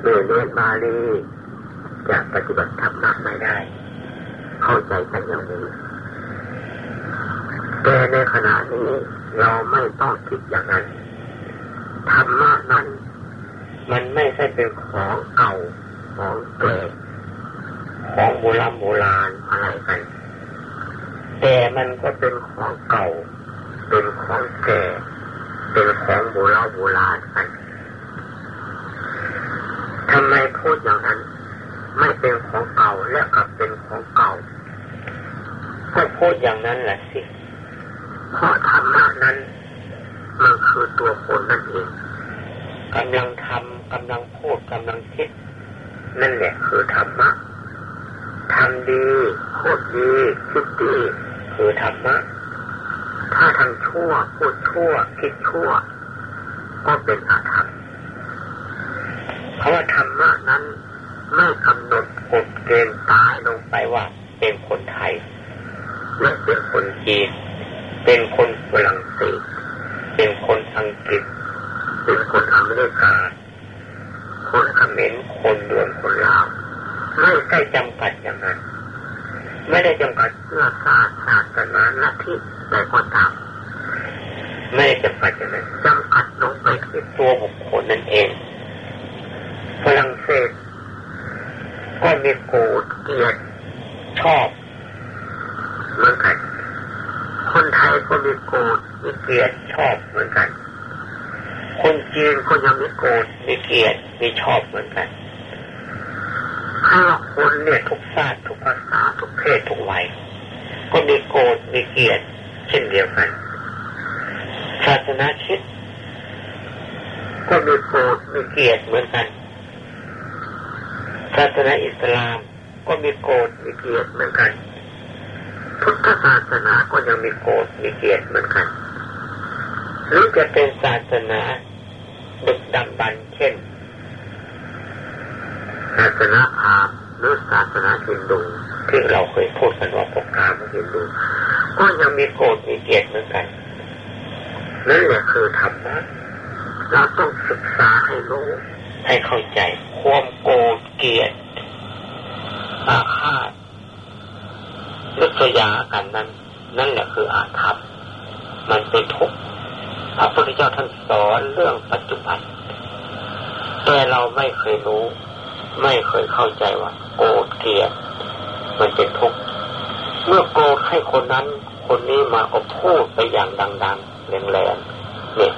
เมื่อเรียบาลีจะปฏิบัติธรรมะไม่ได้ เข้าใจกันอย่างนี้แต่ในขณะนี้เราไม่ต้องคิดอย่างนั้นธรรมะนั้น มันไม่ใช่เป็นของเก่าของเก่ของโบราณโบราณอะไรกันแต่มันก็เป็นของเก่า เป็นของแก่เป็นของโบราณโบราณกัน ไมพูดอย่างนั้น ไม่เป็นของเก่าและกลับเป็นของเก่าก็พูดอย่างนั้นแหละสิเพราะธรรมะนั้นมันคือตัวคนนั่นเองกำลังทำกำลังพูดกำลังคิด นั่นแหละคือธรรมะทำดีพูดดีคิดดีคือธรรมะถ้าทำชั่วพูดชั่วคิดชั่ว ก็เป็นอาธรรม เพราะว่าธรรมะนั้นไม่กำหนดกฎเกณฑ์ตายลงไปว่า เป็นคนไทยและเป็นคนจีนเป็นคนฝรั่งเศสเป็นคนอังกฤษ เป็นคนอเมริกาคนเขมรคนดวนคนลาวไม่ได้จำกัดอย่างนั้น ไม่ได้จำกัดเพื่อศาสตร์ศาสนาลัทธิใดก็ตามไม่ได้จำกัดอย่างนั้นจำกัดลงไปที่ตัวบุคคลนั่นเอง ฝรั่งเศส ก็มีโกรธเกลียดชอบเหมือนกัน คนไทยก็มีโกรธมีเกลียดชอบเหมือนกัน คนจีนก็ยังมีโกรธมีเกลียดมีชอบเหมือนกันถ้าคนเนี่ยทุกชาติทุกภาษาทุกเพศทุกวัยก็มีโกรธมีเกลียดเช่นเดียวกันศาสนาคิดก็มีโกรธมีเกลียดเหมือนกัน ศาสนาอิสลามก็มีโกรธมีเกลียดเหมือนกัน พุทธศาสนาก็ยังมีโกรธมีเกียรติเหมือนกัน หรือจะเป็นศาสนาดึกดำบรรเช่น ศาสนาพราหมณ์หรือศาสนาฮินดูที่เราเคยพูดกันว่าปกครามฮินดูก็ยังมีโกรธมีเกียรติเหมือนกันนั่นแหละคือธรรมะเราต้องศึกษาให้รู้ ให้เข้าใจ ความโกรธเกลียดอาฆาตลิษยากันนั้น นั่นแหละคืออาธรรมมันเป็นทุกข์พระพุทธเจ้าท่านสอนเรื่องปัจจุบัน แต่เราไม่เคยรู้ ไม่เคยเข้าใจว่า โกรธเกลียดมันเป็นทุกข์เมื่อโกรธให้คนนั้น คนนี้มาก็พูดไปอย่างดัง ๆแรงๆเนี่ย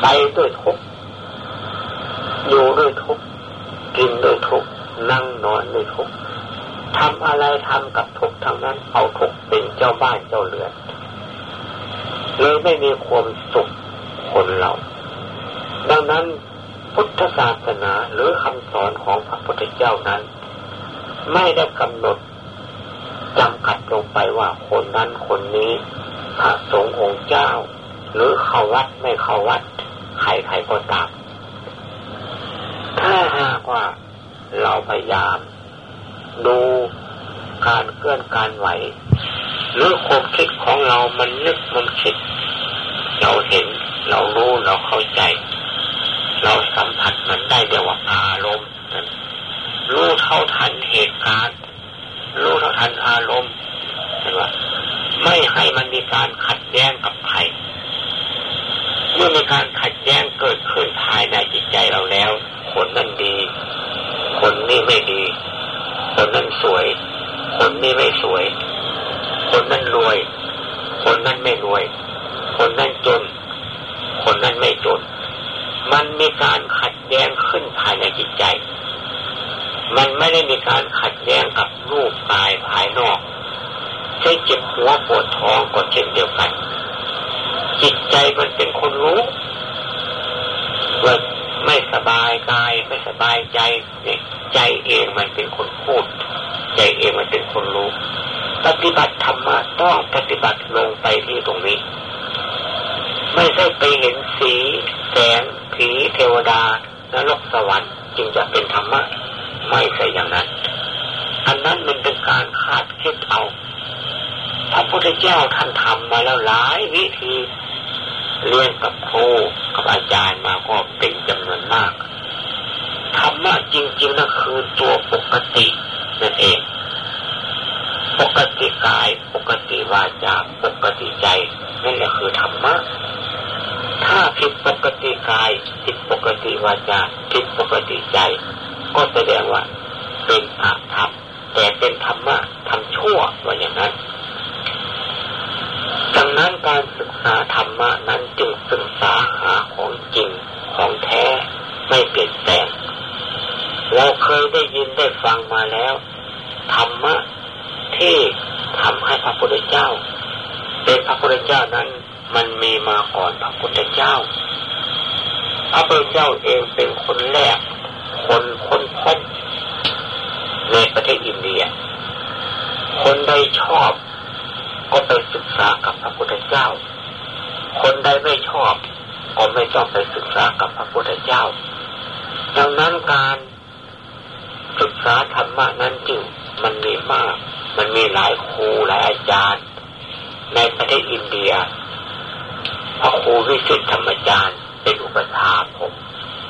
ไปด้วยทุกข์ อยู่ด้วยทุกกินด้วยทุกนั่งนอนด้วยทุกทำอะไรทำกับทุกทางนั้น เอาทุกเป็นเจ้าบ้านเจ้าเรือนเลยไม่มีความสุขคนเรา ดังนั้นพุทธศาสนาหรือคำสอนของพระพุทธเจ้านั้น ไม่ได้กำหนดจำกัดลงไปว่าคนนั้นคนนี้พระสงฆ์องค์เจ้า หรือเข้าวัดไม่เข้าวัดใครใครก็ตาม ถ้าหากว่าเราพยายาม ดูการเคลื่อนการไหว หรือความคิดของเรามันนึกมันคิด เราเห็นเรารู้เราเข้าใจ เราสัมผัสมันได้เดียวว่าอารมณ์รู้เท่าทันเหตุการณ์รู้เท่าทันอารมณ์เห็นว่าไม่ให้มันมีการขัดแย้งกับใครเมื่อมีการขัดแย้งเกิดขึ้นภายในจิตใจเราแล้ว คนนั้นดี คนนี้ไม่ดี คนนั้นสวย คนนี้ไม่สวย คนนั้นรวย คนนั้นไม่รวย คนนั้นจน คนนั้นไม่จน มันมีการขัดแย้งขึ้นภายในจิตใจ มันไม่ได้มีการขัดแย้งกับรูปกายภายนอกใช่เจ็บหัวปวดท้องก็เช่นเดียวกัน จิตใจมันเป็นคนรู้ว่า ไม่สบายกายไม่สบายใจเนี่ยใจเองมันเป็นคนพูด ใจเองมันเป็นคนรู้ปฏิบัติธรรมะต้องปฏิบัติลงไปที่ตรงนี้ ไม่ใช่ไปเห็นสีแสงผีเทวดานรกสวรรค์จึงจะเป็นธรรมะไม่ใช่อย่างนั้น อันนั้นมันเป็นการคาดคิดเอาพระพุทธเจ้าท่านทำมาแล้วหลายวิธี เรียนกับครูกับอาจารย์มาก็เป็นจำนวนมากทะจริงๆนั่นคือตัวปกตินั่นเอง ปกติกาย ปกติวาจาปกติใจนั่นแหละคือธรรมะถ้าผิดปกติกายผิดปกติวาจาผิดปกติใจ ก็แสดงว่าเป็นอาธรรมแต่เป็นธรรมะทำชั่วว่าอย่างนั้น ดังนั้นการศึกษาธรรมะนั้นจึงศึกษาหาของจริงของแท้ ไม่เปลี่ยนแปลงเราเคยได้ยินได้ฟังมาแล้วธรรมะที่ทำให้พระพุทธเจ้า เป็นพระพุทธเจ้านั้นมันมีมาก่อนพระพุทธเจ้า พระพุทธเจ้าเองเป็นคนแรก คนคนพบในประเทศอินเดีย คนใดชอบก็ไปศึกษากับพระพุทธเจ้า คนใดไม่ชอบก็ไม่ต้องไปศึกษากับพระพุทธเจ้า ดังนั้นการศึกษาธรรมะนั้นจึงมันมีมาก มันมีหลายครูหลายอาจารย์ ในประเทศอินเดียพระครูวิสุทธธรรมจารย์เป็นอุปถาผม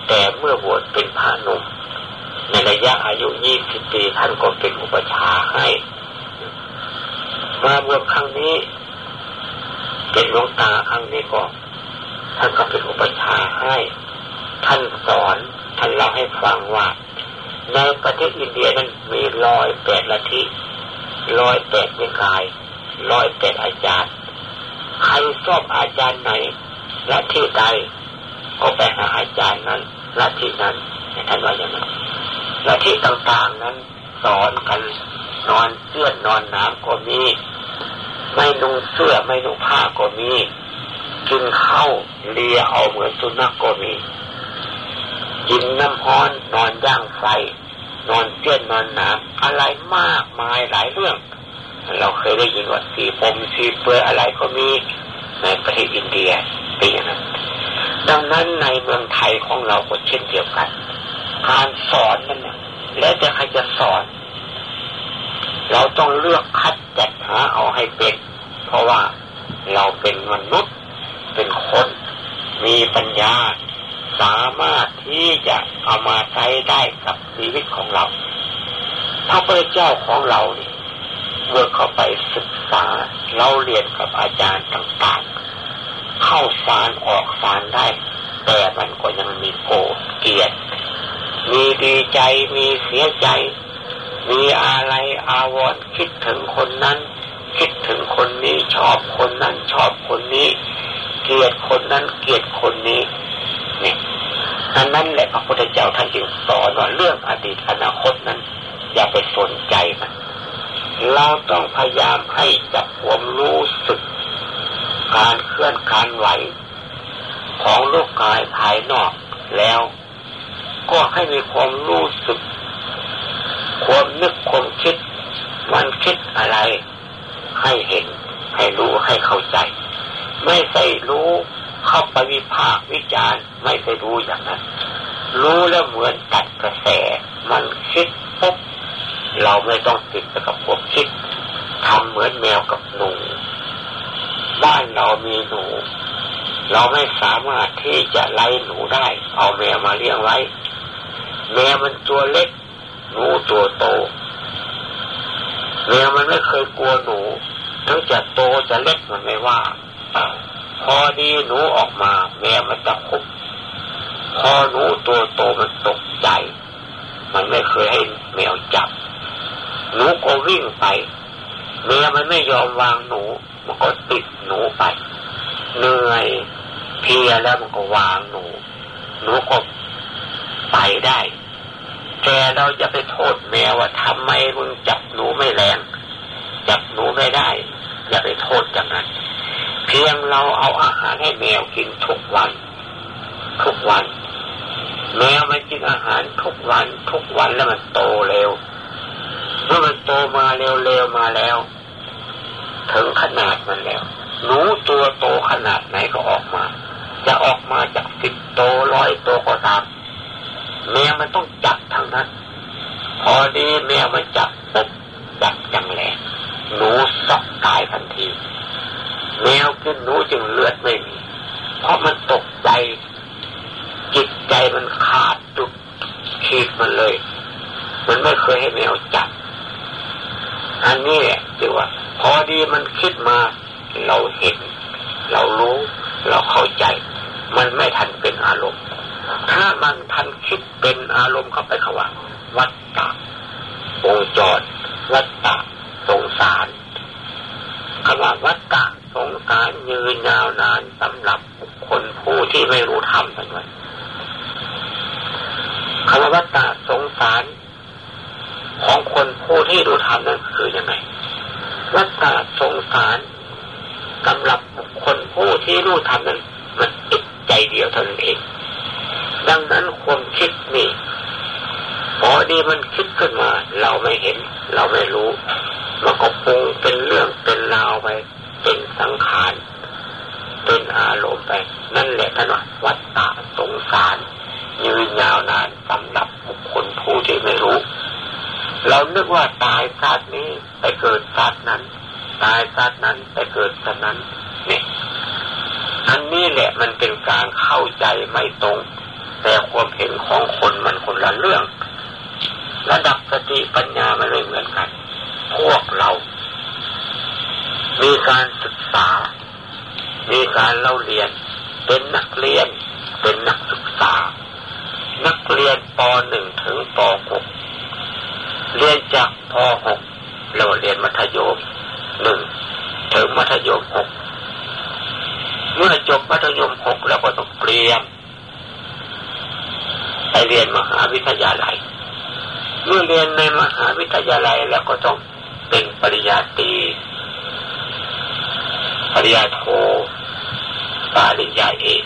แต่เมื่อบวชเป็นพระหนุ่มในระยะอายุยี่สิบปีท่านก็เป็นอุปชาให้ มาบวชครั้งนี้ เป็นหลวงตาครั้งนี้ก็ท่านก็เป็นอุปชาให้ ท่านสอน ท่านเล่าให้ฟังว่า ในประเทศอินเดียนั้นมีร้อยแปดละทิร้อยแปดนิกายร้อยแปดอาจารย์ใครชอบอาจารย์ไหนละที่ใดก็ไปหาอาจารย์นั้นละที่นั้นท่านว่าอย่างนั้นละที่ต่างๆนั้นสอนกันนอนเสื้อนอนน้ำก็มีไม่นุ่งเสื้อไม่นุ่งผ้าก็มีกินข้าวเลียเอาเหมือนสุนัขก็มี กินน้ำฮ้อนนอนย่างไฟ นอนเสื้อนอนหน้ำอะไรมากมายหลายเรื่อง เราเคยได้ยินว่าสีผมสีเปลือยอะไรก็มีในประเทศอินเดียเป็นอย่างนั้นดังนั้นในเมืองไทยของเราก็เช่นเดียวกัน การสอนนั่นนะแล้วจะใครจะสอน เราต้องเลือกคัดจัดหาเอาให้เป็น เพราะว่าเราเป็นมนุษย์เป็นคน มีปัญญา สามารถที่จะเอามาใช้ได้กับชีวิตของเรา พระพุทธเจ้าของเราเนี่ยเมื่อเข้าไปศึกษาเราเรียนกับอาจารย์ต่างๆ เข้าสารออกสารได้ แต่มันก็ยังมีโกรธเกลียด มีดีใจมีเสียใจ มีอะไรอาวรคิดถึงคนนั้น คิดถึงคนนี้ชอบคนนั้นชอบคนนี้ เกลียดคนนั้นเกลียดคนนี้ นี่ยอันนั้นแหละพระพุทธเจ้าท่านจึงสอนว่าเรื่องอดีตอนาคตนั้น อย่าไปสนใจมันเราต้องพยายามให้จับความรู้สึก การเคลื่อนการไหว ของโลกกายภายนอกแล้ว ก็ให้มีความรู้สึก ความนึกความคิด มันคิดอะไร ให้เห็น ให้รู้ให้เข้าใจ ไม่ใช่รู้ เข้าไปวิพากวิจารณ์ไม่ไปรู้อย่างนั้น รู้แล้วเหมือนตัดกระแส มันคิดปุ๊บเราไม่ต้องติดกับความคิดทำเหมือนแมวกับหนู บ้านเรามีหนู เราไม่สามารถที่จะไล่หนูได้ เอาแมวมาเลี้ยงไว้ แมวมันตัวเล็ก หนูตัวโต แมวมันไม่เคยกลัวหนูทั้งจะโตจะเล็กมันไม่ว่า พอดีหนูออกมา แมวมันจะคุบพอหนูตัวโตมันตกใจ มันไม่เคยให้แมวจับ หนูก็วิ่งไปแมวมันไม่ยอมวางหนู มันก็ติดหนูไปเหนื่อยเพียแล้วมันก็วางหนู หนูก็ไปได้แต่เราจะไปโทษแมวว่าทำไมมึงจับหนูไม่แรง จับหนูไม่ได้ อย่าไปโทษอย่างนั้น เพียงเราเอาอาหารให้แมวกินทุกวัน ทุกวัน แมวมันกินอาหารทุกวัน ทุกวันแล้วมันโตเร็วเมื่อมันโตมาเร็วๆมาแล้ว ถึงขนาดมันแล้วหนูตัวโตขนาดไหนก็ออกมา จะออกมาจากสิบโตร้อยโตก็ตามแมวมันต้องจับทางนั้น พอดีแมวมันจับปุ๊บจับจังแหลงหนูสอกตายทันที แนวขึ้นรู้จึงเลือดไม่มี เพราะมันตกใจจิตใจมันขาดจุดขีดมันเลย มันไม่เคยให้แมวจับ อันนี้แหละจีว่า พอดีมันคิดมาเราเห็น เรารู้ เราเข้าใจ มันไม่ทันเป็นอารมณ์ ถ้ามันทันคิดเป็นอารมณ์เข้าไปขว่า วัตตะวงจรวัตตะสงสารคำว่าวัตตะ สงสารยืนยาวนานสำหรับคคลผู้ที่ไม่รู้ธรรมทั้งนั้นคำว่าวัตตะสงสารของคนผู้ที่รู้ธรรมนั้นคือยังไงวัตตะสงสารสำหรับคคลผู้ที่รู้ธรรมนั้นมันติดใจเดียวเท่านั้นเอง ดังนั้นความคิดนี่พอดีมันคิดขึ้นมา เราไม่เห็น เราไม่รู้ มันก็ปรุงเป็นเรื่องเป็นราวไป สังขารเป็นอารมณ์ไป นั่นแหละท่านว่าวัตตาสงสาร ยืนยาวนานสำหรับบุคคลผู้ที่ไม่รู้ เรานึกว่าตายชาตินี้ไปเกิดชาตินั้น ตายชาตินั้นไปเกิดชาตินั้นนี่อันนี้แหละมันเป็นการเข้าใจไม่ตรง แต่ความเห็นของคนมันคนละเรื่อง ระดับสติปัญญามันไม่เหมือนกัน พวกเรา มีการศึกษา มีการเล่าเรียน เป็นนักเรียน เป็นนักศึกษา นักเรียนป .1 ถึงป .6 เรียนจากป .6 เราเรียนมัธยมหนึ่งถึงมัธยมหกเมื่อจบมัธยมหกแล้วก็ต้องเตรียมไปเรียนมหาวิทยาลัย เมื่อเรียนในมหาวิทยาลัยแล้วก็ต้องเป็นปริญญาตรี ริญญาโทปริญญาเอก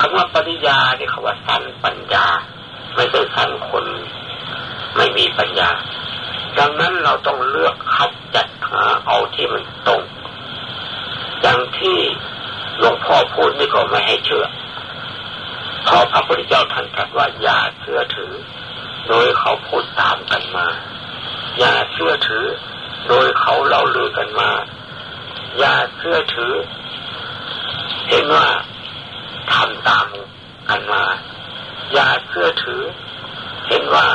คำว่าปริญญาเนี่ยคำว่าสั้นปัญญา ไม่ใช่สั้นคน ไม่มีปัญญา ดังนั้นเราต้องเลือกคัดจัดหาเอาที่มันตรง อย่างที่หลวงพ่อพูดนี่ก็ไม่ให้เชื่อเพราะพระพุทธเจ้าท่านตรัสว่าอย่าเชื่อถือ โดยเขาพูดตามกันมา อย่าเชื่อถือ โดยเขาเล่าลือกันมา อย่าเชื่อถือ เห็นว่าทำตามกันมา อย่าเชื่อถือ เห็นว่า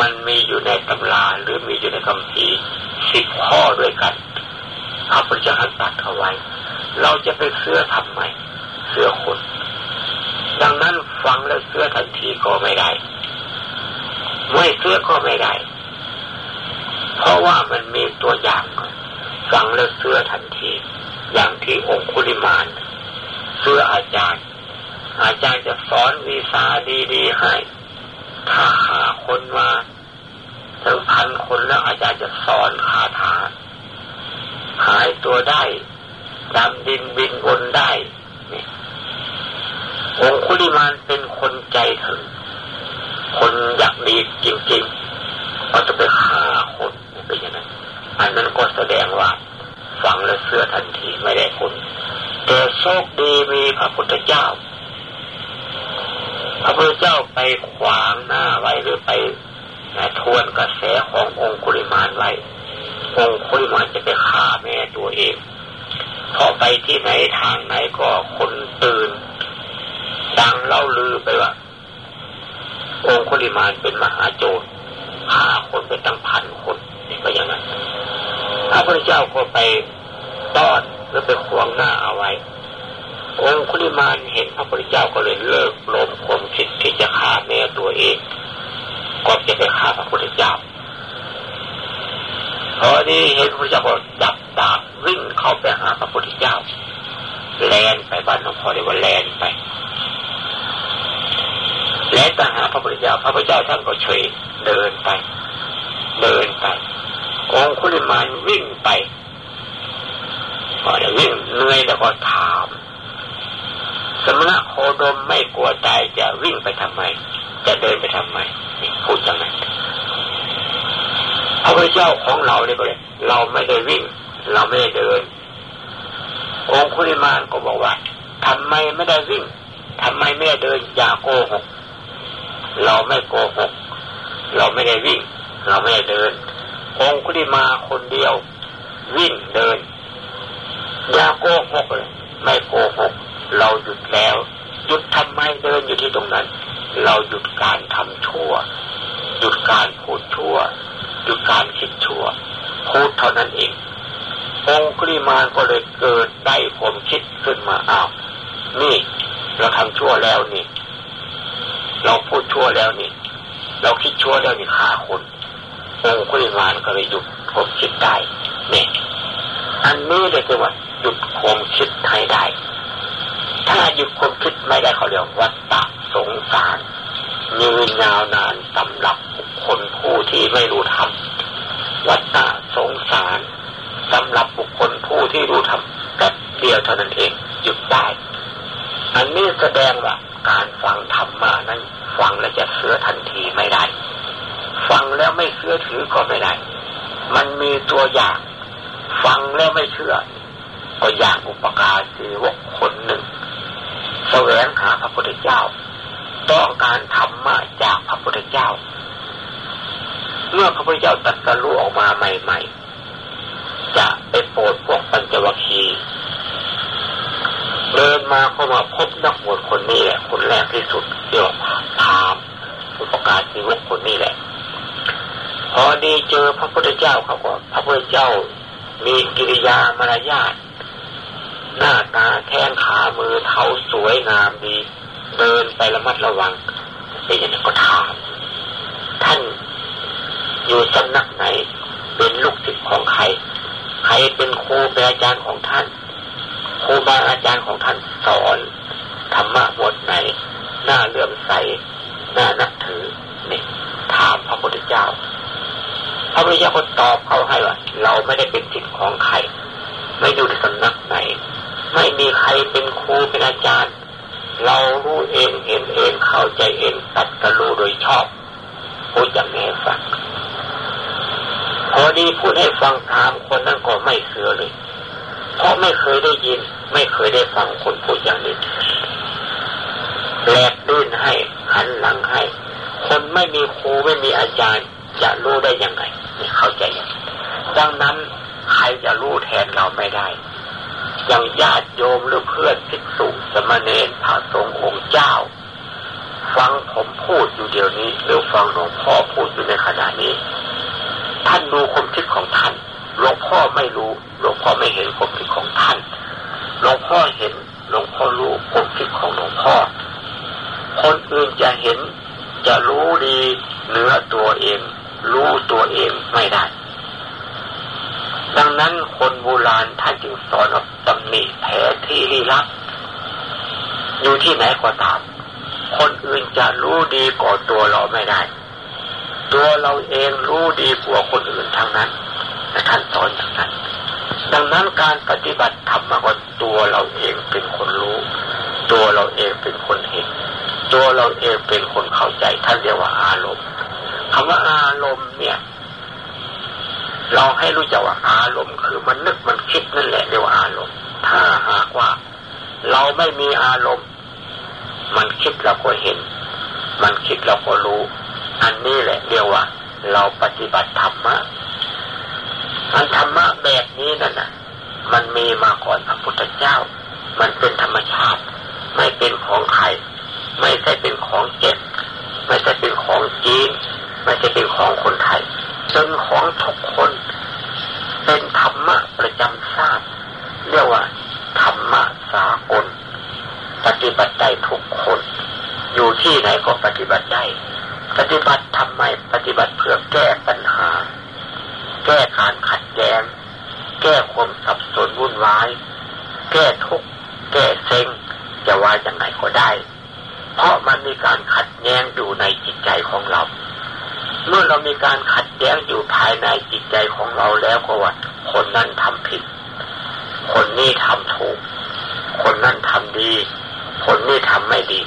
มันมีอยู่ในตำราหรือมีอยู่ในคำพีสิบข้อด้วยกันพระพุทธเจ้าตัดเอาไว้ เราจะไปเชื่อทำไมเชื่อคนดังนั้นฟังแล้วเชื่อทันทีก็ไม่ได้ไม่เชื่อก็ไม่ได้ เพราะว่ามันมีตัวอย่าง ฟังแล้วเชื่อทันที อย่างที่องคุลิมานเชื่ออาจารย์ อาจารย์จะสอนวีซาดีๆให้ ถ้าหาคนมาถึงพันคนแล้วอาจารย์จะสอนคาถาหายตัวได้ดำดินบินบนได้องคุลิมานเป็นคนใจถึง คนอยากดีจริงๆเขาจะไปฆ่าคนเป็นอย่างนั้น อันนั้นก็แสดงว่าฟังแล้วเชื่อทันทีไม่ได้ผลแต่โชคดีมีพระพุทธเจ้า พระพุทธเจ้าไปขวางหน้าไว้หรือไปทวนกระแสขององคุลิมานไว้ องคุลิมานจะไปฆ่าแม่ตัวเองพอไปที่ไหนทางไหนก็คนตื่น ดังเล่าลือไปว่า องคุลิมานเป็นมหาโจรฆ่าคนไปตั้งพันคน นี่ก็อย่างนั้นพระพุทธเจ้าก็ไปต้อนหรือไปขวางหน้าเอาไว้ องคุลิมานเห็นพระพุทธเจ้าก็เลยเลิกลมความคิดที่จะฆ่าแม่ตัวเองก็จะไปฆ่าพระพุทธเจ้าพอดีเห็นพระพุทธเจ้าก็ดับดาบวิ่งเข้าไปหาพระพุทธเจ้าแลนไปบ้านหลวงพ่อเรียกว่าแลนไปแลนไปหาพระพุทธเจ้า พระพุทธเจ้าท่านก็เฉยเดินไป เดินไป องคุลิมานวิ่งไปพอจะวิ่งเหนื่อยแล้วก็ถาม สมณะโคดมไม่กลัวตายจะวิ่งไปทำไม จะเดินไปทำไมพูดจังนั้นพระพุทธเจ้าของเราเนี่ยก็เลยเราไม่ได้วิ่ง เราไม่ได้เดิน องคุลิมานก็บอกว่าทำไมไม่ได้วิ่งทำไมไม่ได้เดินอย่าโกหกเราไม่โกหกเราไม่ได้วิ่ง เราไม่ได้เดิน องคุลิมาคนเดียว วิ่งเดินอย่าโกหกเลยไม่โกหกเราหยุดแล้ว หยุดทำไมเดินอยู่ที่ตรงนั้น เราหยุดการทำชั่ว หยุดการพูดชั่ว หยุดการคิดชั่ว พูดเท่านั้นเององริมาก็เลยเกิดได้ผมคิดขึ้นมาอ้าวนี่ เราทำชั่วแล้วนี่ เราพูดชั่วแล้วนี่ เราคิดชั่วแล้วนี่ฆ่าคน องคุริมานก็เลยหยุดผมคิดได้เนี่ยอันนี้เลยคือว่าหยุดความคิดให้ได้ ถ้าหยุดความคิดไม่ได้เขาเรียกวัฏฏะสงสารยืนยาวนานสำหรับคนผู้ที่ไม่รู้ธรรมวัฏฏะสงสารสำหรับบุคคลผู้ที่รู้ธรรมแป๊บเดียวเท่านั้นเองหยุดได้ อันนี้แสดงว่าการฟังธรรมะนั้นฟังแล้วจะเสือทันทีไม่ได้ ฟังแล้วไม่เชื่อถือก็ไม่ได้ มันมีตัวอย่าง ฟังแล้วไม่เชื่อ ก็อย่างอุปการสีวกคนหนึ่งแสวงหาพระพุทธเจ้า ต้องการธรรมะจากพระพุทธเจ้า เมื่อพระพุทธเจ้าตรัสรู้ออกมาใหม่ๆ จะไปโปรดพวกปัญจวัคคีย์เดินมาเข้ามาพบนักบวชคนนี้แหละคนแรกที่สุดเรียกพามอุปการชีวกคนนี้แหละ อดีเจอพระพุทธเจ้าเขาก็พระพุทธเจ้า มีกิริยามารยาทหน้าตาแข้งขามือเท้าสวยงามดี เดินไประมัดระวังเป็นอย่างนั้นก็ถามท่านอยู่สำนักไหน เป็นลูกศิษย์ของใคร ใครเป็นครูเป็นอาจารย์ของท่านครูบาอาจารย์ของท่านสอนธรรมะบทไหน หน้าเลื่อมใส หน้านับถือนี่ถามพระพุทธเจ้า พระพุทธเจ้าก็ตอบเขาให้ว่าเราไม่ได้เป็นศิษย์ของใคร ไม่อยู่ในสำนักไหน ไม่มีใครเป็นครูเป็นอาจารย์ เรารู้เองเห็นเองเข้าใจเองตัดกระรู้โดยชอบพูดอย่างนี้ฟังพอดีพูดให้ฟังถามคนนั้นก็ไม่เสือเลยเพราะไม่เคยได้ยิน ไม่เคยได้ฟังคนพูดอย่างนี้แลกดื้นให้หันหลังให้ คนไม่มีครูไม่มีอาจารย์ จะรู้ได้ยังไงนี่เข้าใจยังดังนั้นใครจะรู้แทนเราไม่ได้ อย่างญาติโยมหรือเพื่อนภิกษุสมณเณรพระสงฆ์องค์เจ้า ฟังผมพูดอยู่เดี๋ยวนี้หรือฟังหลวงพ่อพูดอยู่ในขณะนี้ ท่านดูความคิดของท่านหลวงพ่อไม่รู้หลวงพ่อไม่เห็นความคิดของท่านหลวงพ่อเห็นหลวงพ่อรู้ความคิดของหลวงพ่อ คนอื่นจะเห็นจะรู้ดีเนื้อตัวเอง รู้ตัวเองไม่ได้ ดังนั้นคนโบราณท่านจึงสอนว่าตำหนิแผลที่ลี้ลับอยู่ที่ไหนก็ตาม คนอื่นจะรู้ดีกว่าตัวเราไม่ได้ ตัวเราเองรู้ดีกว่าคนอื่นทั้งนั้นท่านสอนอย่างนั้น ดังนั้นการปฏิบัติธรรมก็ตัวเราเองเป็นคนรู้ ตัวเราเองเป็นคนเห็น ตัวเราเองเป็นคนเข้าใจท่านเรียกว่าอารมณ์ คำว่าอารมณ์เนี่ย เราให้รู้จักว่าอารมณ์คือมันนึกมันคิดนั่นแหละเรียกว่าอารมณ์ ถ้าหากว่า เราไม่มีอารมณ์ มันคิดเราก็เห็น มันคิดเราก็รู้ อันนี้แหละเรียกว่า เราปฏิบัติธรรมะอันธรรมะแบบนี้นั่นน่ะ มันมีมาก่อนพระพุทธเจ้า มันเป็นธรรมชาติ ไม่เป็นของใคร ไม่ใช่เป็นของเจ็ดไม่ใช่เป็นของจีน ไม่ใช่เป็นของคนไทยเป็นของทุกคน เป็นธรรมะประจำชาติเรียกว่าธรรมะสากล ปฏิบัติได้ทุกคน อยู่ที่ไหนก็ปฏิบัติได้ ปฏิบัติทำไมปฏิบัติเพื่อแก้ปัญหา แก้การขัดแย้งแก้ความสับสนวุ่นวาย แก้ทุกข์แก้เซ็งจะว่าอย่างไรก็ได้ เพราะมันมีการขัดแย้งอยู่ในจิตใจของเรา เมื่อเรามีการขัดแย้งอยู่ภายในจิตใจของเราแล้วก็ว่า คนนั้นทำผิด คนนี้ทำถูก คนนั้นทำดี คนนี้ทำไม่ดี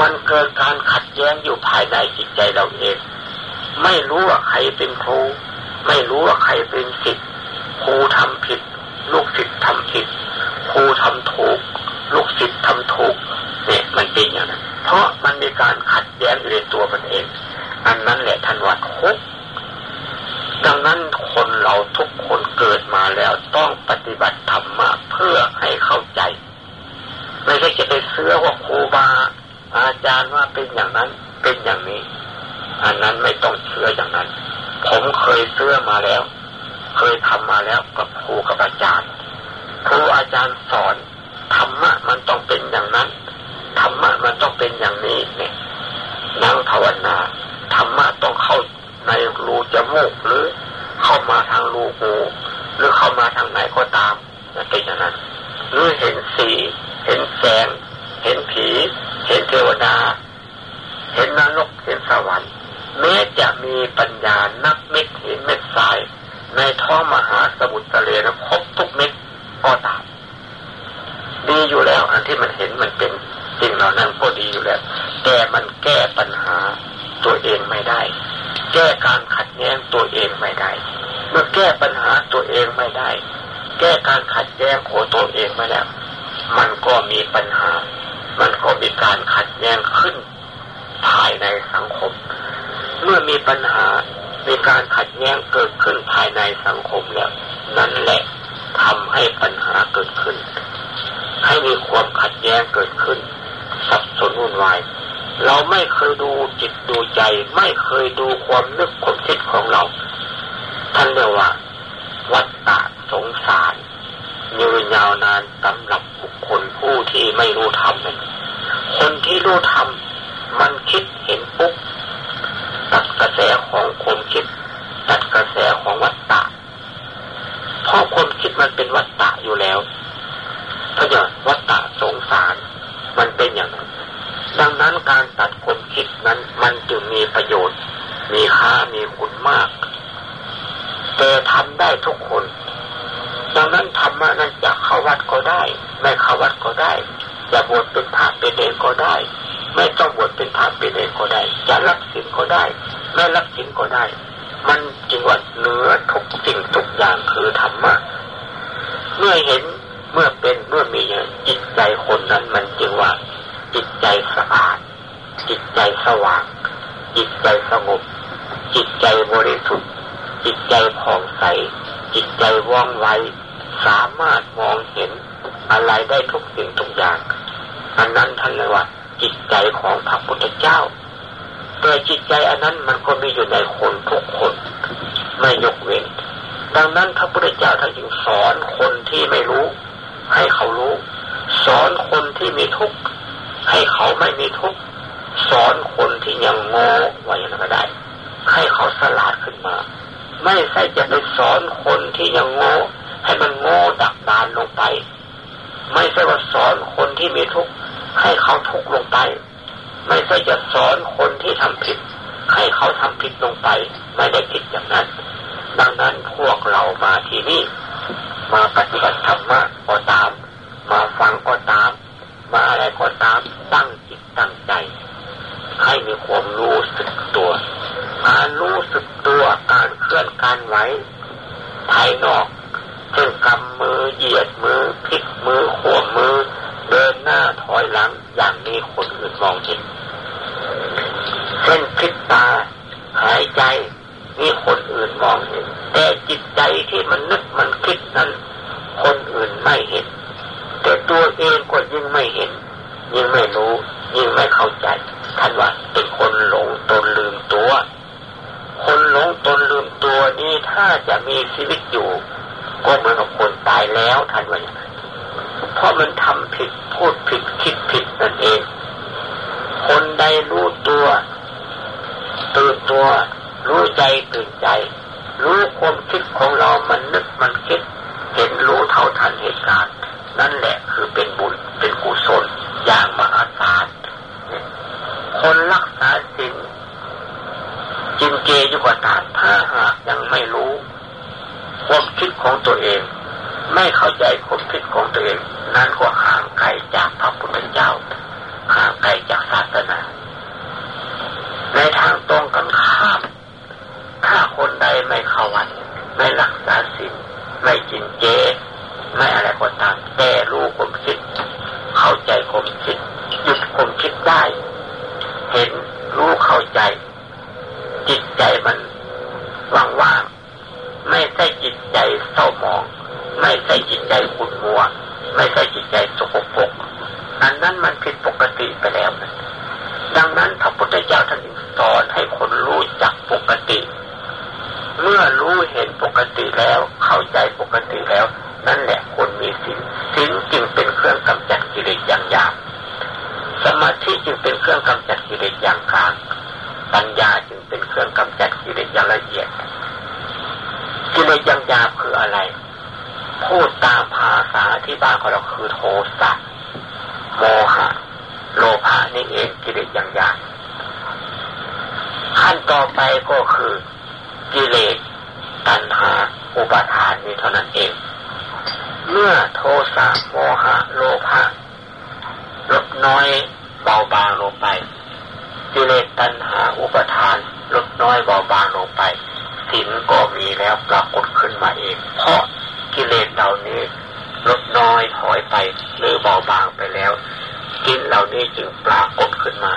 มันเกิดการขัดแย้งอยู่ภายในจิตใจเราเอง ไม่รู้ว่าใครเป็นครู ไม่รู้ว่าใครเป็นศิษย์ครูทำผิด ลูกศิษย์ทำผิด ครูทำถูก ลูกศิษย์ทำถูกเนี่ยมันเป็นอย่างนั้นเพราะมันมีการขัดแย้งอยู่ในตัวมันเอง อันนั้นแหละท่านว่าทุกดังนั้นคนเราทุกคนเกิดมาแล้วต้องปฏิบัติธรรมะเพื่อให้เข้าใจ ไม่ใช่จะไปเสื้อว่าครูบาอาจารย์ว่าเป็นอย่างนั้นเป็นอย่างนี้ อันนั้นไม่ต้องเชื่ออย่างนั้น ผมเคยเสื้อมาแล้ว เคยทำมาแล้วกับครูกับอาจารย์ครูอาจารย์สอนธรรมะมันต้องเป็นอย่างนั้นธรรมะมันต้องเป็นอย่างนี้เนี่ยนั่งภาวนา รรมะต้องเข้าในรูจมูกหรือเข้ามาทางรูหูหรือเข้ามาทางไหนก็ตามนั่นเป็นอย่างนั้นหรือเห็นสี เห็นแสง เห็นผี เห็นเทวดา เห็นนรกเห็นสวรรค์แม้จะมีปัญญานักเม็ดเห็นเม็ดทราย ในท้องมหาสมุทรทะเลนะครบทุกเม็ดก็ตามดีอยู่แล้วอันที่มันเห็นมันเป็นสิ่งเหล่านั้นก็ดีอยู่แล้วแต่มันแก้ปัญหา ตัวเองไม่ได้ แก้การขัดแย้งตัวเองไม่ได้ เมื่อแก้ปัญหาตัวเองไม่ได้ แก้การขัดแย้งของตัวเองไม่แล้วมันก็มีปัญหา มันก็มีการขัดแย้งขึ้นภายในสังคม เมื่อมีปัญหามีการขัดแย้งเกิดขึ้นภายในสังคมแล้วนั่นแหละทำให้ปัญหาเกิดขึ้น ให้มีความขัดแย้งเกิดขึ้น สับสนวุ่นวาย เราไม่เคยดูจิตดูใจ ไม่เคยดูความนึกความคิดของเรา ท่านเรียกว่า วัฏฏะสงสารยืนยาวนานสำหรับบุคคลผู้ที่ไม่รู้ธรรมคนที่รู้ธรรมมันคิดเห็นปุ๊บตัดกระแสของความคิด ตัดกระแสของวัฏฏะเพราะคนคิดมันเป็นวัฏฏะอยู่แล้วเพราะอย่างวัฏฏะสงสาร มันเป็นอย่างนั้น ดังนั้นการตัดความคิดนั้นมันจึงมีประโยชน์ มีค่ามีคุณมาก แต่ทำได้ทุกคน ดังนั้นธรรมะนั้นจะเข้าวัดก็ได้ ไม่เข้าวัดก็ได้จะบวชเป็นพระเป็นเองก็ได้ ไม่ต้องบวชเป็นพระเป็นเองก็ได้ จะรับสินก็ได้ ไม่รับสินก็ได้ มันจึงว่าเหนือทุกสิ่งทุกอย่างคือธรรมะ เมื่อเห็นเมื่อเป็นเมื่อมีจิตใจคนนั้นมันจึงว่า จิตใจสะอาด จิตใจสว่าง จิตใจสงบ จิตใจบริสุทธิ์ จิตใจผ่องใส จิตใจว่องไว สามารถมองเห็นอะไรได้ทุกสิ่งทุกอย่าง อันนั้นท่านเลยว่าจิตใจของพระพุทธเจ้าแต่จิตใจอันนั้นมันก็มีอยู่ในคนทุกคน ไม่ยกเว้น ดังนั้นพระพุทธเจ้าท่านจึงสอนคนที่ไม่รู้ ให้เขารู้ สอนคนที่มีทุกข์ ให้เขาไม่มีทุกข์สอนคนที่ยังโง่ไว้ย่างก็ได้ ให้เขาสลาดขึ้นมา ไม่ใช่จะไปสอนคนที่ยังโง่ให้มันโง่ดักดานลงไป ไม่ใช่ว่าสอนคนที่มีทุกข์ให้เขาทุกข์ลงไป ไม่ใช่จะสอนคนที่ทำผิด ให้เขาทำผิดลงไป ไม่ได้ผิดอย่างนั้น ดังนั้นพวกเรามาที่นี่ มาปฏิบัติธรรมะก็ตาม มาฟังก็ตาม มาอะไรก็ตามตั้งจิตตั้งใจ ให้มีความรู้สึกตัวการรู้สึกตัวการเคลื่อนการไหวภายนอกเช่นกำมือเหยียดมือพลิกมือขวมมือ เดินหน้าถอยหลังอย่างนี้คนอื่นมองเห็นเช่นพลิกตาหายใจนี่คนอื่นมองเห็นแต่จิตใจที่มันนึกมันคิดนั้น คนอื่นไม่เห็น แต่ตัวเองก็ยิ่งไม่เห็น ยิ่งไม่รู้ ยิ่งไม่เข้าใจท่านว่าเป็นคนหลงตนลืมตัว คนหลงตนลืมตัวนี้ถ้าจะมีชีวิตอยู่ ก็เหมือนกับคนตายแล้วท่านว่าเพราะมันทำผิดพูดผิดคิดผิดนั่นเอง คนใดรู้ตัวตื่นตัว รู้ใจตื่นใจ รู้ความคิดของเรามันนึกมันคิด เห็นรู้เท่าทันเหตุการณ์ นั่นแหละคือเป็นบุญเป็นกุศลอย่างมหาศาล คนรักษาสิ่งจินเจอยู่กว่าตามถ้าหากยังไม่รู้ ความคิดของตัวเอง ไม่เข้าใจความคิดของตัวเอง นั่นก็ห่างไกลจากพระพุทธเจ้าห่างไกลจากศาสนา ในทางตรงกันข้าม ถ้าคนใดไม่เข้าวัดไม่รักษาศีลไม่จินเจ ไม่อะไรก็ตามแต่รู้ความคิด เข้าใจความคิดหยุดความคิดได้ เห็นรู้เข้าใจ จิต ใจมันว่างๆไม่ใช่จิตใจเศร้าหมอง ไม่ใช่จิตใจขุ่นมัว ไม่ใช่จิตใจสกปรกอันนั้นมันผิดปกติไปแล้ว ดังนั้นพระพุทธเจ้าท่านสอนให้คนรู้จักปกติ เมื่อรู้เห็นปกติแล้ว เข้าใจปกติแล้ว นั่นแหละคนมีศีลศีลจึงเป็นเครื่องกำจัดกิเลสอย่างยาบสมาธิจึงเป็นเครื่องกำจัดกิเลสอย่างกลางปัญญา เครื่องกำจัดกิเลสอย่างละเอียดกิเลสอย่างหยาบคืออะไร พูดตามภาษาที่บ้านของเราคือโทสะโมหะโลภะนี่เองกิเลสอย่างหยาบขั้นต่อไปก็คือกิเลสตัณหา อุปาทานนี้เท่านั้นเอง เมื่อโทสะโมหะโลภะลดน้อยเบาบางลงไปกิเลสตัณหาอุปทาน น้อยเบาบางลงไปศีลก็มีแล้วปรากฏขึ้นมาเอง เพราะกิเลสเหล่านี้ลดน้อยถอยไปหรือเบาบางไปแล้วกินเหล่านี้จึงปรากฏขึ้นมา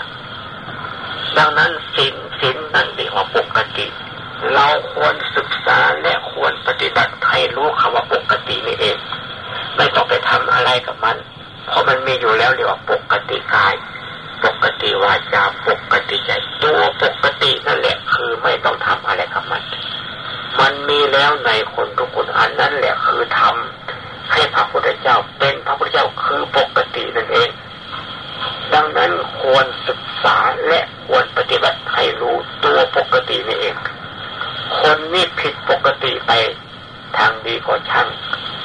ดังนั้นศีลศีลนั่นเรียกว่าปกติ เราควรศึกษาและควรปฏิบัติให้รู้คำว่าปกตินี่เอง ไม่ต้องไปทำอะไรกับมัน เพราะมันมีอยู่แล้วเรียกว่าปกติกาย ปกติวาจาปกติใจตัวปกตินั่นแหละ คือไม่ต้องทำอะไรกับมัน มันมีแล้วในคนทุกคนอันนั้นแหละคือทำให้พระพุทธเจ้าเป็นพระพุทธเจ้าคือปกตินั่นเอง ดังนั้นควรศึกษาและควรปฏิบัติให้รู้ตัวปกตินี่เอง คนนี่ผิดปกติไป ทางดีก็ช่าง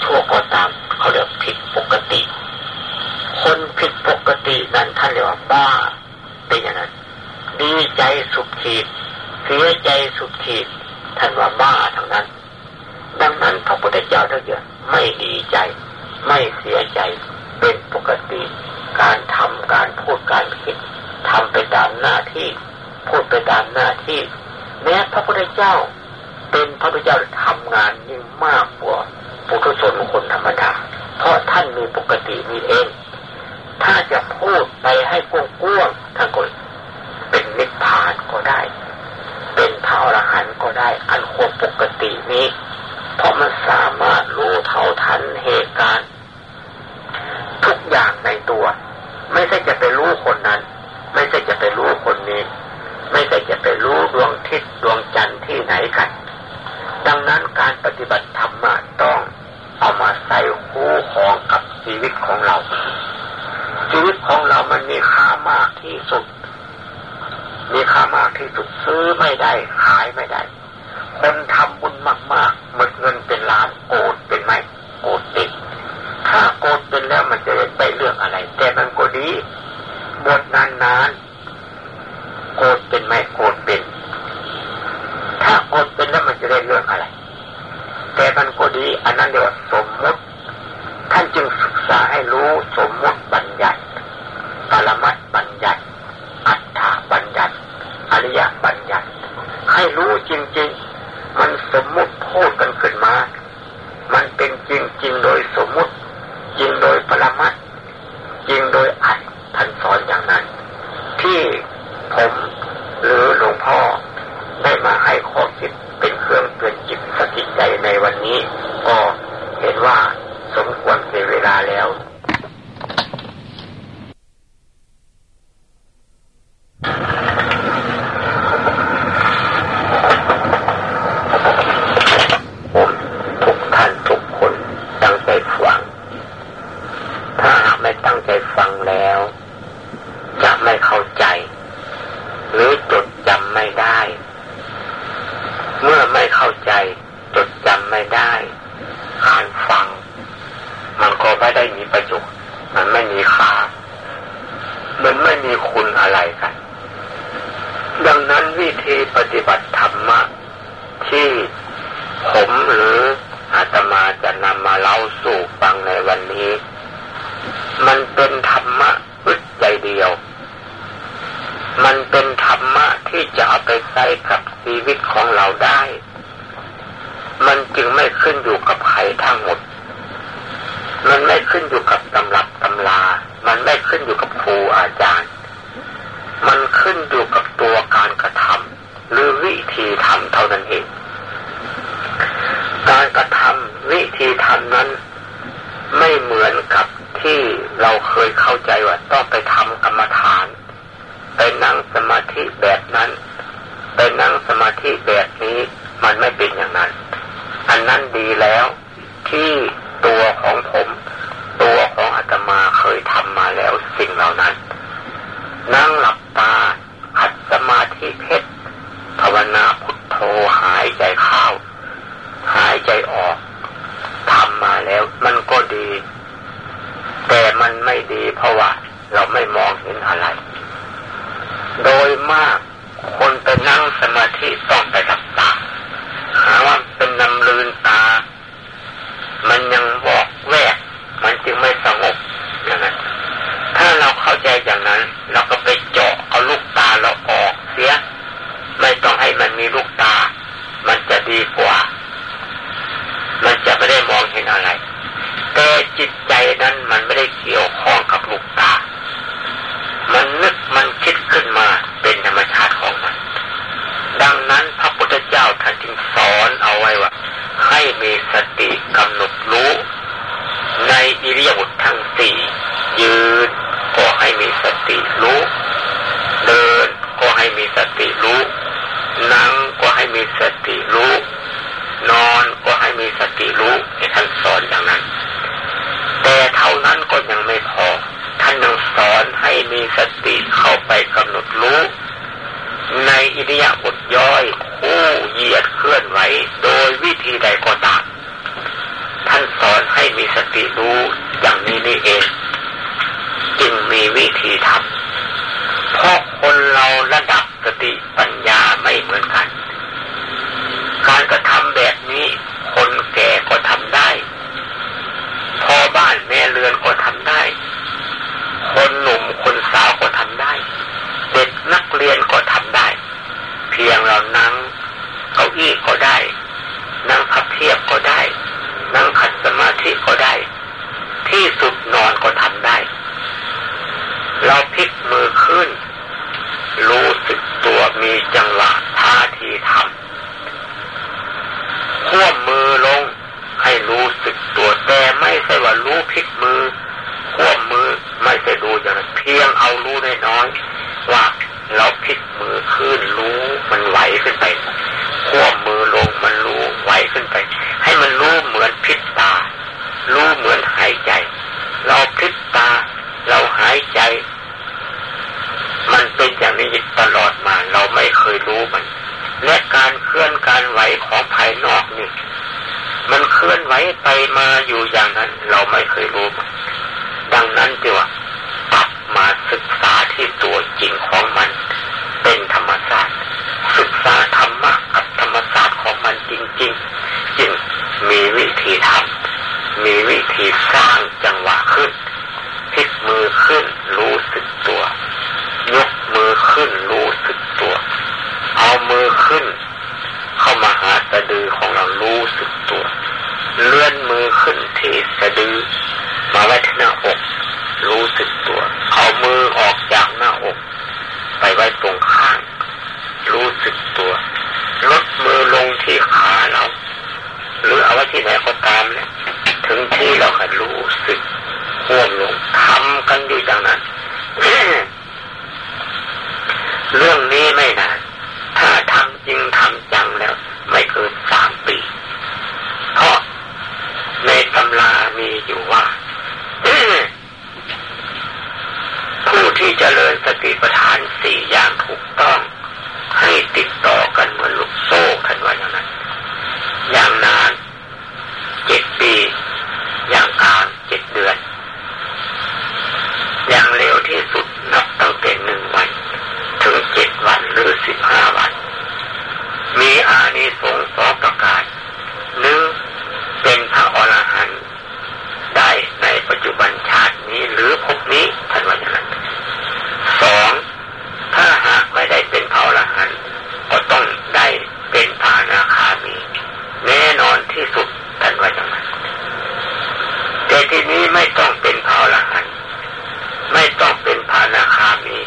ชั่วก็ตามเขาเรียกผิดปกติ คนผิดปกตินั้นท่านเรียกว่าบ้าเป็นอย่างนั้นดีใจสุดขีดเสียใจสุดขีดท่านว่าบ้าทั้งนั้น ดังนั้นพระพุทธเจ้าท่านเยอะไม่ดีใจ ไม่เสียใจเป็นปกติ การทำการพูดการคิดทำไปตามหน้าที่ พูดไปตามหน้าที่แม้พระพุทธเจ้า เป็นพระพุทธเจ้าทำงานยิ่งมากกว่าปุถุชนคนธรรมดาเพราะท่านมีปกติมีเอง ถ้าจะพูดไปให้กว้างๆทั้งคนเป็นนิพพานก็ได้ เป็นพระอรหันต์ก็ได้ อันควรปกตินี้ เพราะมันสามารถรู้เท่าทันเหตุการณ์ ทุกอย่างในตัว ไม่ใช่จะไปรู้คนนั้น ไม่ใช่จะไปรู้คนนี้ ไม่ใช่จะไปรู้ดวงทิศดวงจันทร์ที่ไหนกัน ดังนั้นการปฏิบัติธรรมะต้องเอามาใส่คู่ของกับชีวิตของเรา ชีวิตของเรามันมีค่ามากที่สุด มีค่ามากที่สุดซื้อไม่ได้ขายไม่ได้ คนทำบุญมากๆหมดเงินเป็นล้านโกรธเป็นไหมโกรธติดถ้าโกรธเป็นแล้วมันจะไปเรื่องอะไร แต่มันก็ดีบทนานๆโกรธเป็นไหมโกรธเป็น ถ้าโกรธเป็นแล้วมันจะได้เรื่องอะไร แต่มันก็ดี อันนั้นเรียกว่าสมมติท่านจึงศึกษาให้รู้สมมติบัญญัติปรมัตบัญญัติ อัฏฐบัญญัติ อริยบัญญัติ ให้รู้จริง ๆ มันสมมุติพูดกันขึ้นมา มันเป็นจริงๆโดยสมมุติ จริงโดยปรมัตจริงโดยอัดท่านสอนอย่างนั้น ที่ผมหรือหลวงพ่อได้มาให้ข้อคิดเป็นเครื่องเตือนจิตสกิใจในวันนี้ก็เห็นว่าสมควรเสียเวลาแล้ว ผมทุกท่านทุกคนตั้งใจฟัง ถ้าหากไม่ตั้งใจฟังแล้ว จะไม่เข้าใจ หรือจดจำไม่ได้ เมื่อไม่เข้าใจ จดจำไม่ได้การฟังมันก็ ไม่ได้มีประโยชน์ มันไม่มีค่า มันไม่มีคุณอะไรกัน ดังนั้นวิธีปฏิบัติธรรมะ ที่ผมหรืออาตมาจะนำมาเล่าสู่ฟังในวันนี้ มันเป็นธรรมะอึดใจเดียว มันเป็นธรรมะที่จะเอาไปใช้กับชีวิตของเราได้ มันจึงไม่ขึ้นอยู่กับใครทั้งหมด มันไม่ขึ้นอยู่กับตำรับตำลามันไม่ขึ้นอยู่กับครูอาจารย์ มันขึ้นอยู่กับตัวการกระทำหรือวิธีทำเท่านั้นเอง การกระทำวิธีทำนั้นไม่เหมือนกับที่เราเคยเข้าใจว่าต้องไปทำกรรมฐาน ไปนั่งสมาธิแบบนั้น ไปนั่งสมาธิแบบนี้มันไม่เป็นอย่างนั้น อันนั้นดีแล้วที่ ตัวของผม ตัวของอาตมาเคยทำมาแล้วสิ่งเหล่านั้น นั่งหลับตาหัดสมาธิเพชรภาวนาพุทโธหายใจเข้าหายใจออกทำมาแล้ว มันก็ดี แต่มันไม่ดีเพราะว่าเราไม่มองเห็นอะไร โดยมากคนไปนั่งสมาธิต้องไปหลับตาหาว่าเป็นนำลืนตา มันยังบอกแวก มันจึงไม่สงบอย่างนั้นถ้าเราเข้าใจอย่างนั้น เราก็ไปเจาะเอาลูกตาเราออกเสีย ไม่ต้องให้มันมีลูกตา มันจะดีกว่า มันจะไม่ได้มองเห็นอะไร แต่จิตใจนั้นมันไม่ได้เกี่ยวข้องกับลูกตา มันนึกมันคิด ของภายนอกนี่มันเคลื่อนไหวไปมาอยู่อย่างนั้น เราไม่เคยรู้ ดังนั้นจึงว่าปรับมาศึกษาที่ตัวจริงของมัน เป็นธรรมชาติศึกษาธรรมะกับธรรมชาติของมันจริง ๆ จึงมีวิธีทำมีวิธีสร้างจังหวะขึ้นพลิกมือขึ้นรู้สึกตัว ยกมือขึ้นรู้สึกตัว เอามือขึ้น เข้ามาหา สะดือของเรารู้สึกตัว เลื่อนมือขึ้นที่สะดือ มาไว้ที่หน้าอก รู้สึกตัว เอามือออกจากหน้าอก ไปไว้ตรงข้าง รู้สึกตัวลดมือลงที่ขาเรา หรือเอาไว้ที่ไหนก็ตามเนี่ยถึงที่เราก็รู้สึกห่วงลงทำกันอยู่อย่างนั้น เรื่องนี้ไม่นานถ้าทำจริงทำจังแล้ว ไม่เกินสามปี เพราะในตำรามีอยู่ว่า ผู้ที่จเจริญสติปัฏฐานสี่อย่างถูกต้อง ให้ติดต่อกันเหมือนลูกโซ่ท่านว่าอย่างนั้น อย่างนานเจ็ดปี อย่างกลางเจ็ดเดือน อย่างเร็วที่สุดนับตั้งแต่หนึ่งวัน ถึงเจ็ดวันหรือสิบห้าวัน มีอานิสงส์สองประการหนึ่งเป็นพระอรหันต์ได้ในปัจจุบันชาตินี้หรือภพนี้ท่านว่าอย่างนั้นสองถ้าหากไม่ได้เป็นพระอรหันต์ก็ต้องได้เป็นพระนาคามีแน่นอนที่สุดท่านว่าอย่างนั้นแต่ที่นี้ไม่ต้องเป็นพระอรหันต์ไม่ต้องเป็นพระนาคามี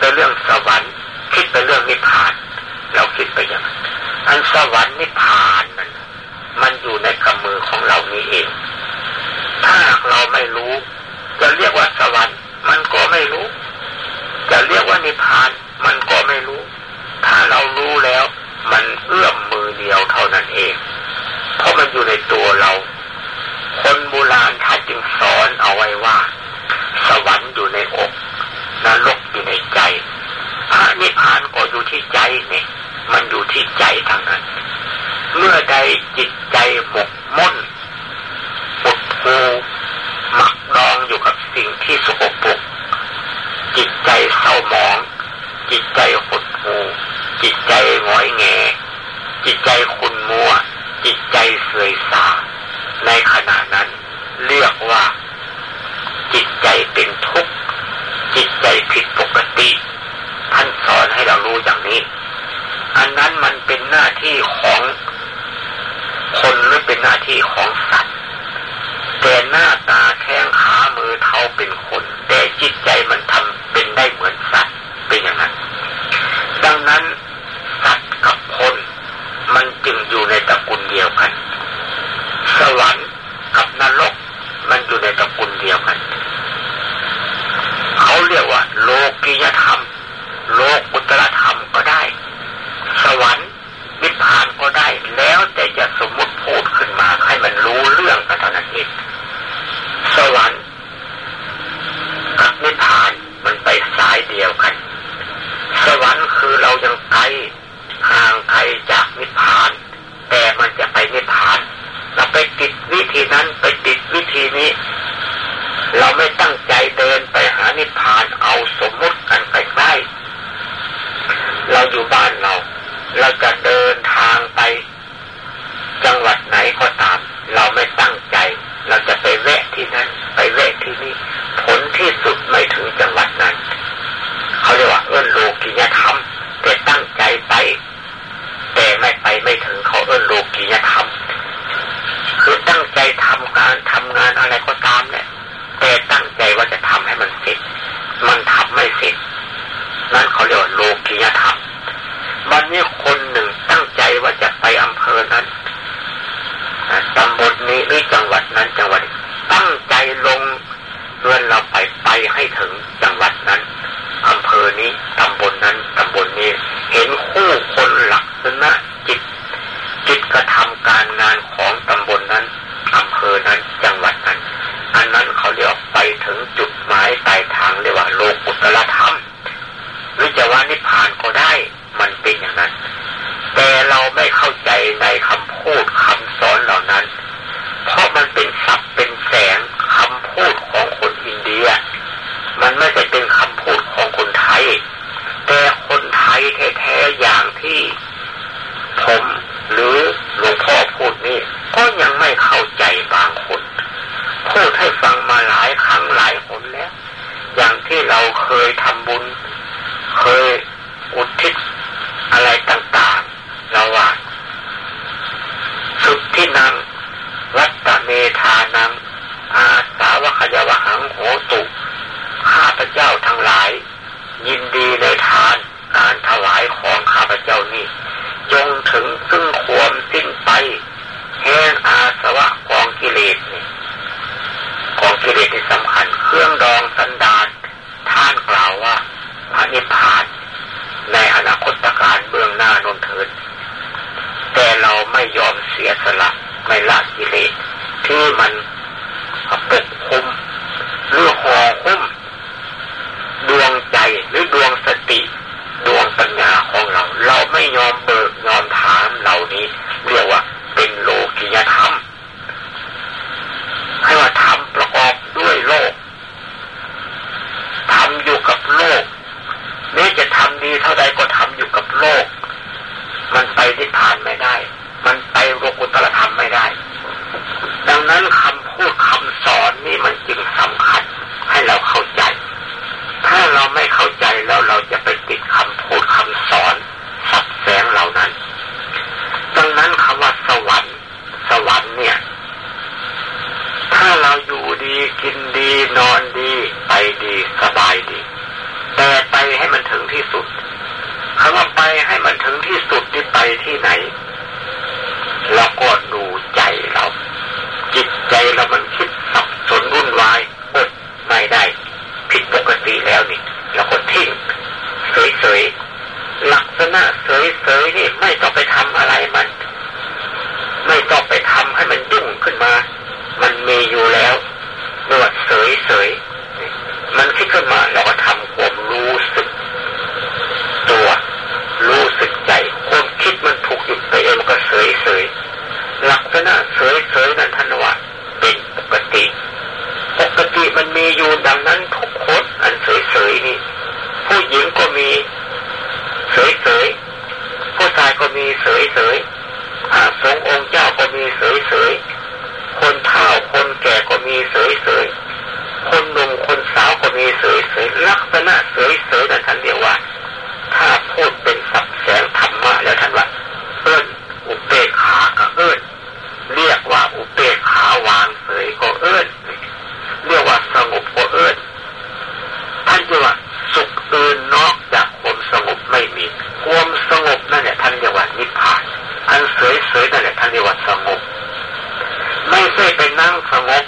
ไปเรื่องสวรรค์คิดไปเรื่องนิพพาน เราคิดไปอย่างนั้นอันสวรรค์นิพพานนั้นมันอยู่ในกำมือของเรานี่เอง ถ้าเราไม่รู้ จะเรียกว่าสวรรค์ มันก็ไม่รู้ จะเรียกว่านิพพาน มันก็ไม่รู้ ถ้าเรารู้แล้ว มันเอื้อมมือเดียวเท่านั้นเอง เพราะมันอยู่ในตัวเรา คนโบราณท่านจึงสอนเอาไว้ว่า สวรรค์อยู่ในอกนรก อยู่ในใจพระนิพพานก็อยู่ที่ใจเนี่ยมันอยู่ที่ใจทางนั้น เมื่อใดจิตใจหมกมุ่นปุดหูหมักดองอยู่กับสิ่งที่สกปรกจิตใจเศร้าหมอง จิตใจหดหูจิตใจงอยแงจิตใจขุนมัว จิตใจเสื่อยสาในขณะนั้น เรียกว่า จิตใจเป็นทุกข์ จิตใจผิดปกติ ท่านสอนให้เรารู้อย่างนี้ อันนั้นมันเป็นหน้าที่ของคนหรือเป็นหน้าที่ของสัตว์ แต่หน้าตาแข้งขามือเท้าเป็นคน แต่จิตใจมันทำเป็นได้เหมือนสัตว์เป็นอย่างนั้น ดังนั้นสัตว์กับคนมันจึงอยู่ในตระกูลเดียวกัน สวรรค์กับนรกมันอยู่ในตระกูลเดียวกัน เรียกว่า โลกิยธรรม โลกุตรธรรมก็ได้ สวรรค์นิพพานก็ได้ แล้วแต่จะสมมติพูดขึ้นมาให้มันรู้เรื่องกันเท่านั้นเองสวรรค์กับนิพพานมันไปสายเดียวกัน สวรรค์คือเรายังไกลห่างไกลจากนิพพาน แต่มันจะไปนิพพานเราไปติดวิธีนั้นไปติดวิธีนี้ เราไม่ตั้งใจเดินไปหานิพพานเอาสมมุติกันไปใกล้เราอยู่บ้านเรา เราจะเดินทางไป จังหวัดไหนก็ตาม เราไม่ตั้งใจ เราจะไปแวะที่นั้น ไปแวะที่นี่ผลที่สุดไม่ถึงจังหวัดนั้น เขาเรียกว่าเอื้นโลกิยธรรมแต่ตั้งใจไป แต่ไม่ไปไม่ถึงเขาเอื้นโลกิยธรรมคือตั้งใจทำการทำงานอะไรก็ตามเนี่ยแต่ตั้ง ใจว่าจะทำให้มันเสร็จ มันทำไม่เสร็จ นั่นเขาเรียกว่าโลกิยธรรมวันนี้คนหนึ่งตั้งใจว่าจะไปอำเภอนั้นตำบลนี้หรือจังหวัดนั้นจังหวัดตั้งใจลงเรื่อนเราไปไปให้ถึงจังหวัดนั้นอำเภอนี้ตำบลนั้นตำบลนี้ เห็นคู่คนหลักนะจิต จิตกระทำการงานของตำบลนั้นอำเภอนั้นจังหวัดนั้น อันนั้นเขาเรียกไปถึงจุดหมาย ปลายทางเรียกว่าโลกุตละธรรมหรือจะว่านิพพานก็ได้ มันเป็นอย่างนั้น แต่เราไม่เข้าใจในคำพูดคำสอนเหล่านั้น เพราะมันเป็นศัพท์เป็นแสงคำพูดของคนอินเดีย มันไม่ใช่เป็นคำพูดของคนไทย แต่คนไทยแท้ๆอย่างที่ผมหรือหลวงพ่อพูดนี่ก็ยังไม่เข้าใจบางคน พูดให้ ที่เราเคยทำบุญ เคยอุทิศ อยู่แล้วนวดเสยเสยมันคิดขึ้นมาเราก็ทำความรู้สึก ตัว รู้สึกใจความคิดมันถูกหยุดไปเองมันก็เสยเสยหลักษณะเสยเสยนั้นท่านว่าเป็นปกติ ปกติมันมีอยู่ดังนั้นทุกคนอันเสยเสยนี่ผู้หญิงก็มีเสยเสยผู้ชายก็มีเสยเสยสงฆ์องค์เจ้าก็มีเสยเสยาว คนแก่ก็มีเสยๆคนหนุ่มคนสาวก็มีเสยๆลักษณะเสยๆนั่นท่านเรียกว่า ถ้าพูดเป็นสับแสงธรรมะแล้วท่านว่าเอิ้นอุเบกขาก็เอิ้นเรียกว่าอุเบกขาวางเสยก็เอิ้นเรียกว่าสงบก็เอิ้นท่านเรียกว่าสุขอื่นนอกจากความสงบไม่มีความสงบนั่นแหละท่านเรียกว่านิพพาน อันเสยๆนั่นแหละท่านเรียกว่าสงบ ไม่ใช่ไปนั่งสงบ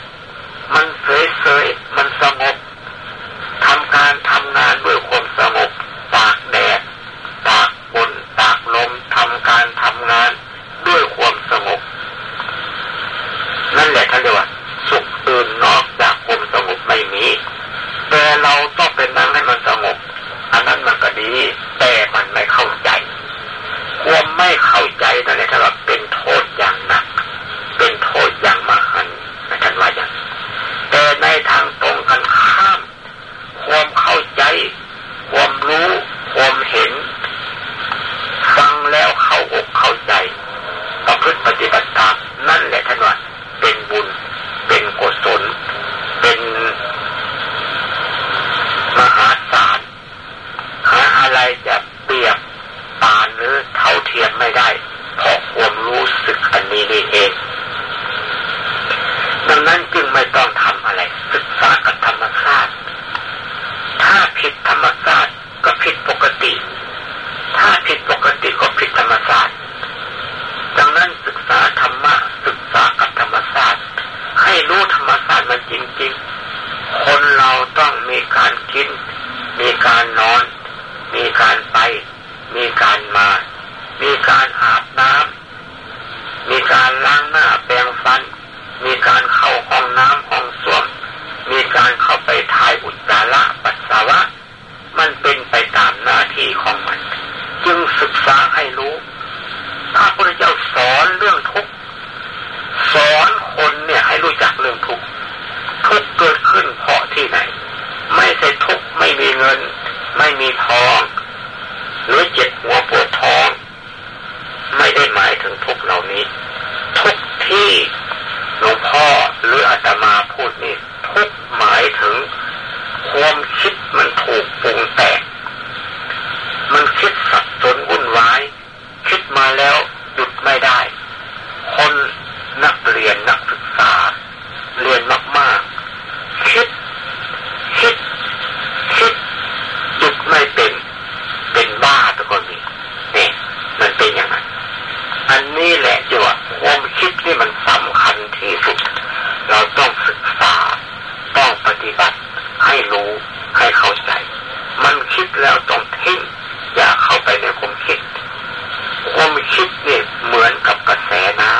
คิดนี่เหมือนกับกระแสน้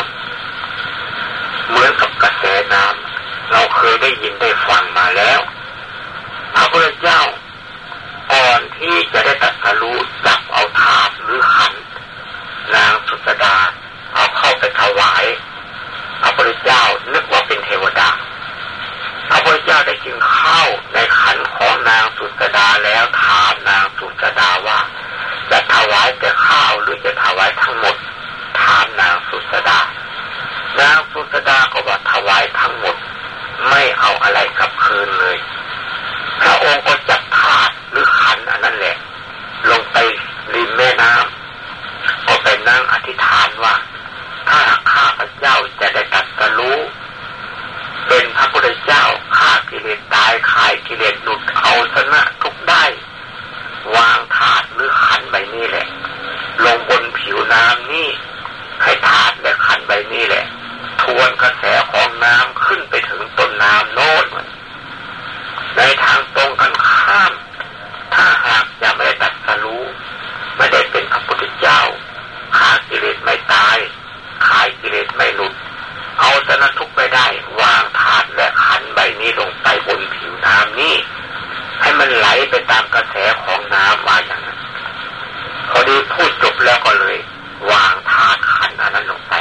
ำเหมือนกับกระแสน้ำเราเคยได้ยินได้ฟังมาแล้วพระพุทธเจ้าก่อนที่จะได้ตรัสรู้จับเอาถาดหรือขันนางสุสดาเอาเข้าไปถวายพระพุทธเจ้านึกว่าเป็นเทวดาพระพุทธเจ้าได้กินข้าวในขันของนางสุสดาแล้วถามนางสุสดาว่าือจะถวายทั้งหมดถามนางสุสดา นางสุสดาก็บอกถวายทั้งหมด ไม่เอาอะไรกลับคืนเลย พระองค์ก็จับถาดหรือขันอันนั้นแหละ ลงไปริมแม่น้ำก็ไปนั่งอธิษฐานว่า ถ้าข้าพระเจ้าจะได้ตรัสรู้ เป็นพระพุทธเจ้าฆ่ากิเลสตายขายกิเลสหลุดเอาชนะทุกได้ วางถาดหรือขันใบนี้แหละ ลงบ น้ำนี่ให้ถาดและขันใบนี้แหละ ทวนกระแสของน้ำขึ้นไปถึงต้นน้ำโน้นในทางตรงกันข้าม ถ้าหากยังไม่ได้ตัดสรู้ ไม่ได้เป็นพระพุทธเจ้าฆ่ากิเลสไม่ตายขายกิเลสไม่หลุด เอาชนะทุกไปได้ วางถาดและขันใบนี้ลงไปบนผิวน้ำนี่ให้มันไหลไปตามกระแสของน้ำว่าอย่างนั้นพอดีพูดจบแล้วก็เลย วางธาตุขันอันนั้นลงไป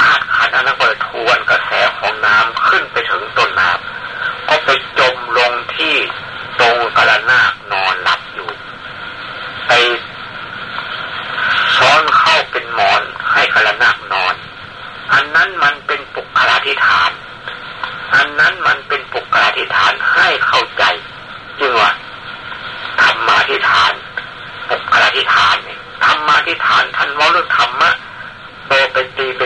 ธาตุขันอันนั้นก็ทวนกระแสของน้ำขึ้นไปถึงต้นน้ำก็ไปจมลงที่ตรงกระนาคนอนหลับอยู่ ไปซ้อนเข้าเป็นหมอนให้กระนาคนอน อันนั้นมัน ไปตื่น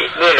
กติ